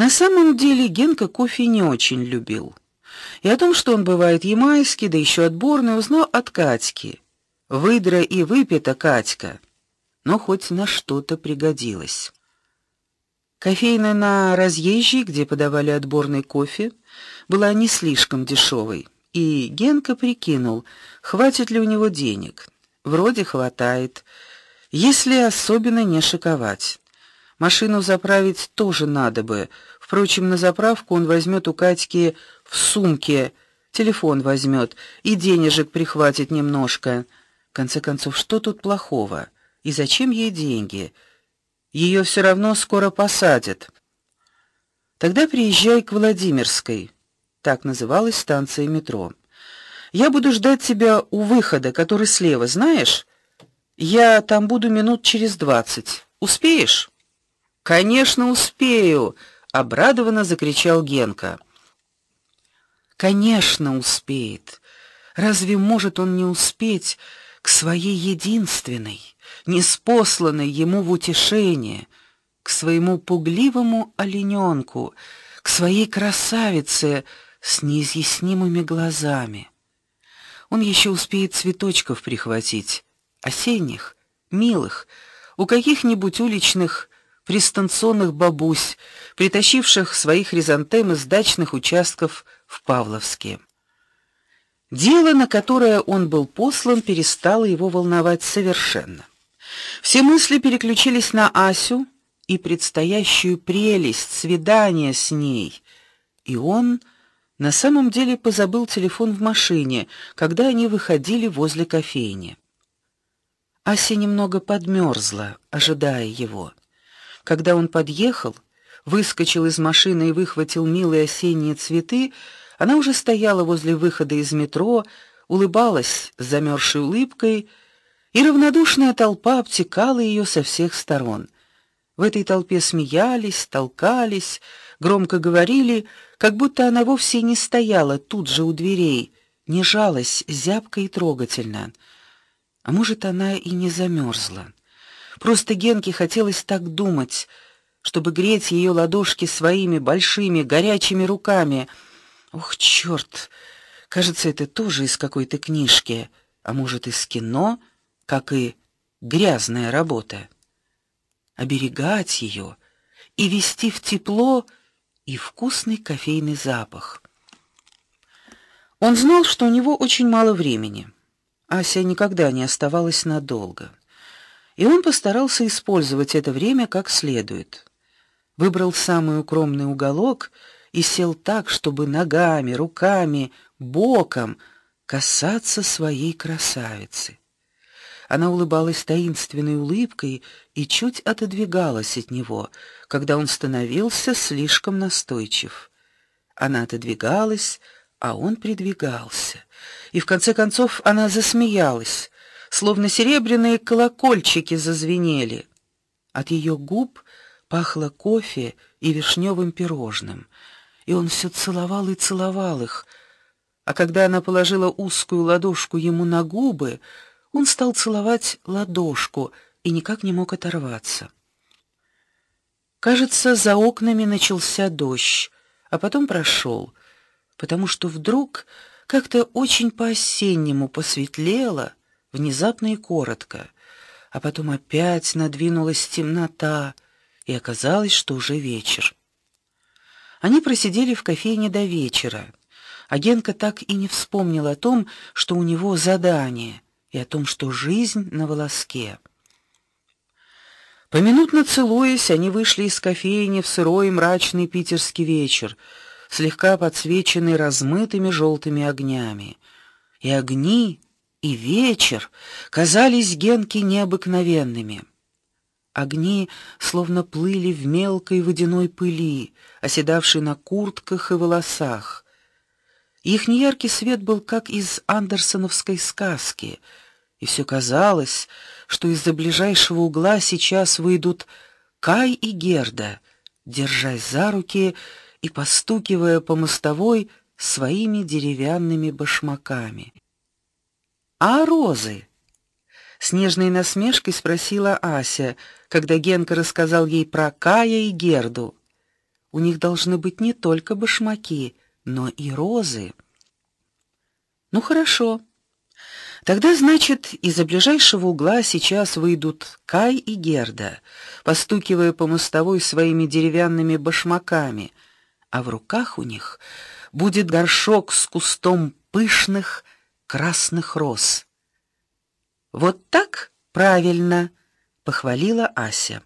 На самом деле Генка кофе не очень любил. И о том, что он бывает ямайский, да еще отборный, узнал от Катьки. Выдра и выпита Катька. Но хоть на что-то пригодилось. Кофейная на Разъезжей, где подавали отборный кофе, была не слишком дешевой, и Генка прикинул, хватит ли у него денег. Вроде хватает, если особенно не шиковать. Машину заправить тоже надо бы. Впрочем, на заправку он возьмет у Катьки в сумке, телефон возьмет и денежек прихватит немножко. В конце концов, что тут плохого? И зачем ей деньги? Ее все равно скоро посадят. Тогда приезжай к Владимирской. Так называлась станция метро. Я буду ждать тебя у выхода, который слева, знаешь? Я там буду минут через двадцать. Успеешь? Конечно, успею, обрадованно закричал Генка. Конечно, успеет. Разве может он не успеть к своей единственной, неспосланной ему в утешение, к своему пугливому олененку, к своей красавице с неизъяснимыми глазами? Он еще успеет цветочков прихватить, осенних, милых, у каких-нибудь уличных пристанционных бабусь, притащивших свои хризантемы с дачных участков в Павловске. Дело, на которое он был послан, перестало его волновать совершенно. Все мысли переключились на Асю и предстоящую прелесть свидания с ней, и он на самом деле позабыл телефон в машине, когда они выходили возле кофейни. Ася немного подмерзла, ожидая его. Когда он подъехал, выскочил из машины и выхватил милые осенние цветы, она уже стояла возле выхода из метро, улыбалась замерзшей улыбкой, и равнодушная толпа обтекала ее со всех сторон. В этой толпе смеялись, толкались, громко говорили, как будто она вовсе не стояла тут же у дверей, не жалась зябко и трогательно. А может, она и не замерзла. Просто Генке хотелось так думать, чтобы греть ее ладошки своими большими горячими руками. Ух, черт! Кажется, это тоже из какой-то книжки, а может, из кино, как и грязная работа. Оберегать ее и вести в тепло и вкусный кофейный запах. Он знал, что у него очень мало времени. Ася никогда не оставалась надолго. И он постарался использовать это время как следует. Выбрал самый укромный уголок и сел так, чтобы ногами, руками, боком касаться своей красавицы. Она улыбалась таинственной улыбкой и чуть отодвигалась от него, когда он становился слишком настойчив. Она отодвигалась, а он придвигался и в конце концов она засмеялась, словно серебряные колокольчики зазвенели. От ее губ пахло кофе и вишневым пирожным, и он все целовал и целовал их. А когда она положила узкую ладошку ему на губы, он стал целовать ладошку и никак не мог оторваться. Кажется, за окнами начался дождь, а потом прошел, потому что вдруг как-то очень по-осеннему посветлело, внезапно и коротко, а потом опять надвинулась темнота, и оказалось, что уже вечер. Они просидели в кофейне до вечера. А Генка так и не вспомнил о том, что у него задание, и о том, что жизнь на волоске. Поминутно целуясь, они вышли из кофейни в сырой мрачный питерский вечер слегка подсвеченный размытыми желтыми огнями. И огни, и вечер казались Генке необыкновенными. Огни словно плыли в мелкой водяной пыли, оседавшей на куртках и волосах. Их неяркий свет был как из андерсоновской сказки, и все казалось, что из-за ближайшего угла сейчас выйдут Кай и Герда, держась за руки и постукивая по мостовой своими деревянными башмаками. А розы? С нежной насмешкой спросила Ася, когда Генка рассказал ей про Кая и Герду. у них должны быть не только башмаки, но и розы. Ну хорошо. Тогда, значит, из-за ближайшего угла сейчас выйдут Кай и Герда, постукивая по мостовой своими деревянными башмаками, а в руках у них будет горшок с кустом пышных красных роз. Вот так правильно, похвалила Ася.